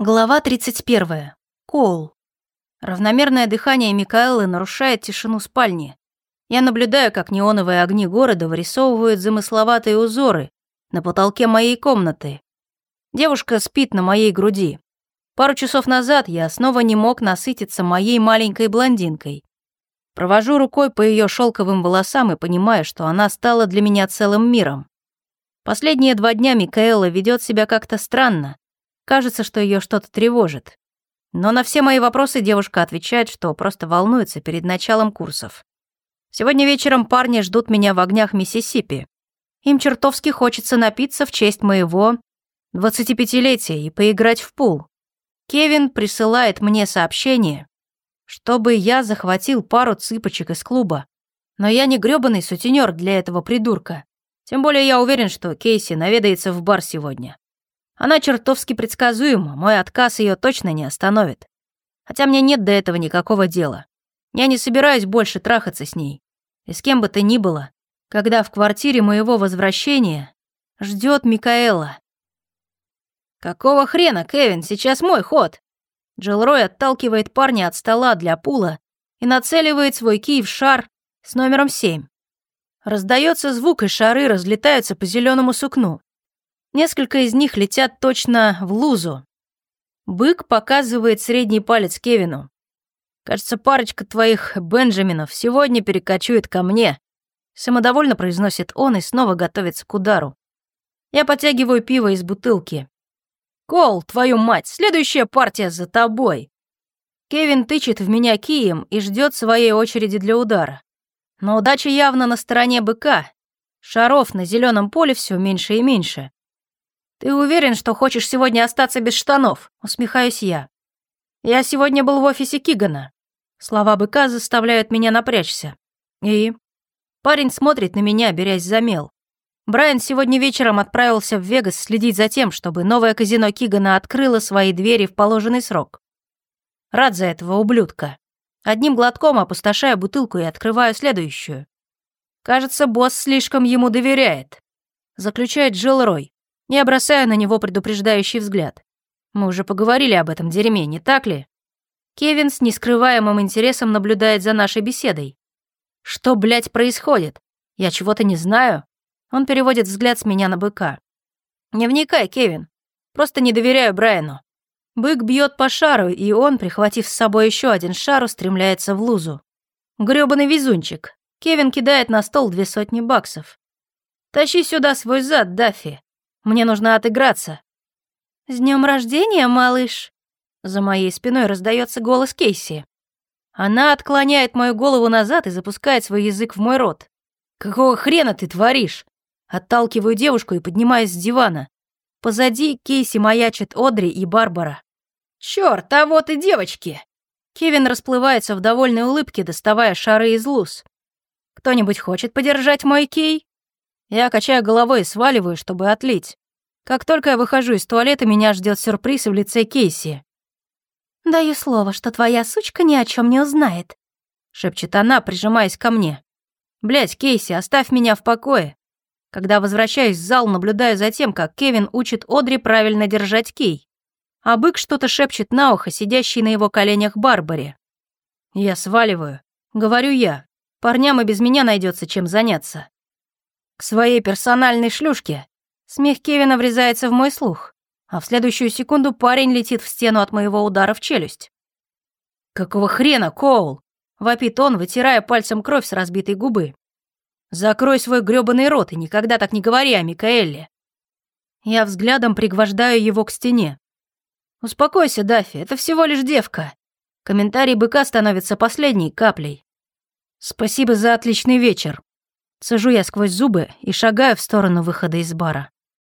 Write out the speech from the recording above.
Глава 31. Коул. Равномерное дыхание Микаэлы нарушает тишину спальни. Я наблюдаю, как неоновые огни города вырисовывают замысловатые узоры на потолке моей комнаты. Девушка спит на моей груди. Пару часов назад я снова не мог насытиться моей маленькой блондинкой. Провожу рукой по ее шелковым волосам и понимаю, что она стала для меня целым миром. Последние два дня Микаэла ведет себя как-то странно, Кажется, что ее что-то тревожит. Но на все мои вопросы девушка отвечает, что просто волнуется перед началом курсов. Сегодня вечером парни ждут меня в огнях Миссисипи. Им чертовски хочется напиться в честь моего 25-летия и поиграть в пул. Кевин присылает мне сообщение, чтобы я захватил пару цыпочек из клуба. Но я не грёбаный сутенер для этого придурка. Тем более я уверен, что Кейси наведается в бар сегодня. Она чертовски предсказуема, мой отказ ее точно не остановит. Хотя мне нет до этого никакого дела. Я не собираюсь больше трахаться с ней. И с кем бы то ни было, когда в квартире моего возвращения ждет Микаэла. «Какого хрена, Кевин, сейчас мой ход!» Джилл Рой отталкивает парня от стола для пула и нацеливает свой кий в шар с номером 7. Раздается звук, и шары разлетаются по зеленому сукну. Несколько из них летят точно в лузу. Бык показывает средний палец Кевину. «Кажется, парочка твоих Бенджаминов сегодня перекочует ко мне», самодовольно произносит он и снова готовится к удару. Я подтягиваю пиво из бутылки. «Кол, твою мать, следующая партия за тобой!» Кевин тычет в меня кием и ждет своей очереди для удара. Но удача явно на стороне быка. Шаров на зеленом поле все меньше и меньше. «Ты уверен, что хочешь сегодня остаться без штанов?» — усмехаюсь я. «Я сегодня был в офисе Кигана». Слова быка заставляют меня напрячься. И... Парень смотрит на меня, берясь за мел. Брайан сегодня вечером отправился в Вегас следить за тем, чтобы новое казино Кигана открыло свои двери в положенный срок. Рад за этого ублюдка. Одним глотком опустошаю бутылку и открываю следующую. Кажется, босс слишком ему доверяет. Заключает Джилл Рой не бросая на него предупреждающий взгляд. Мы уже поговорили об этом дерьме, не так ли? Кевин с нескрываемым интересом наблюдает за нашей беседой. Что, блядь, происходит? Я чего-то не знаю? Он переводит взгляд с меня на быка. Не вникай, Кевин. Просто не доверяю Брайану. Бык бьет по шару, и он, прихватив с собой еще один шар, устремляется в лузу. Грёбаный везунчик. Кевин кидает на стол две сотни баксов. «Тащи сюда свой зад, Даффи. Мне нужно отыграться». «С днем рождения, малыш!» За моей спиной раздается голос Кейси. Она отклоняет мою голову назад и запускает свой язык в мой рот. «Какого хрена ты творишь?» Отталкиваю девушку и поднимаюсь с дивана. Позади Кейси маячит Одри и Барбара. «Чёрт, а вот и девочки!» Кевин расплывается в довольной улыбке, доставая шары из луз. «Кто-нибудь хочет подержать мой кей?» Я качаю головой и сваливаю, чтобы отлить. Как только я выхожу из туалета, меня ждет сюрприз в лице Кейси. «Даю слово, что твоя сучка ни о чем не узнает», — шепчет она, прижимаясь ко мне. Блять, Кейси, оставь меня в покое. Когда возвращаюсь в зал, наблюдаю за тем, как Кевин учит Одри правильно держать кей. А бык что-то шепчет на ухо, сидящий на его коленях Барбаре. Я сваливаю. Говорю я. Парням и без меня найдется чем заняться к своей персональной шлюшке. Смех Кевина врезается в мой слух, а в следующую секунду парень летит в стену от моего удара в челюсть. «Какого хрена, Коул?» — вопит он, вытирая пальцем кровь с разбитой губы. «Закрой свой грёбаный рот и никогда так не говори о Микаэле». Я взглядом пригвождаю его к стене. «Успокойся, Даффи, это всего лишь девка». Комментарий быка становится последней каплей. «Спасибо за отличный вечер», Цежу я сквозь зубы и шагаю в сторону выхода из бара.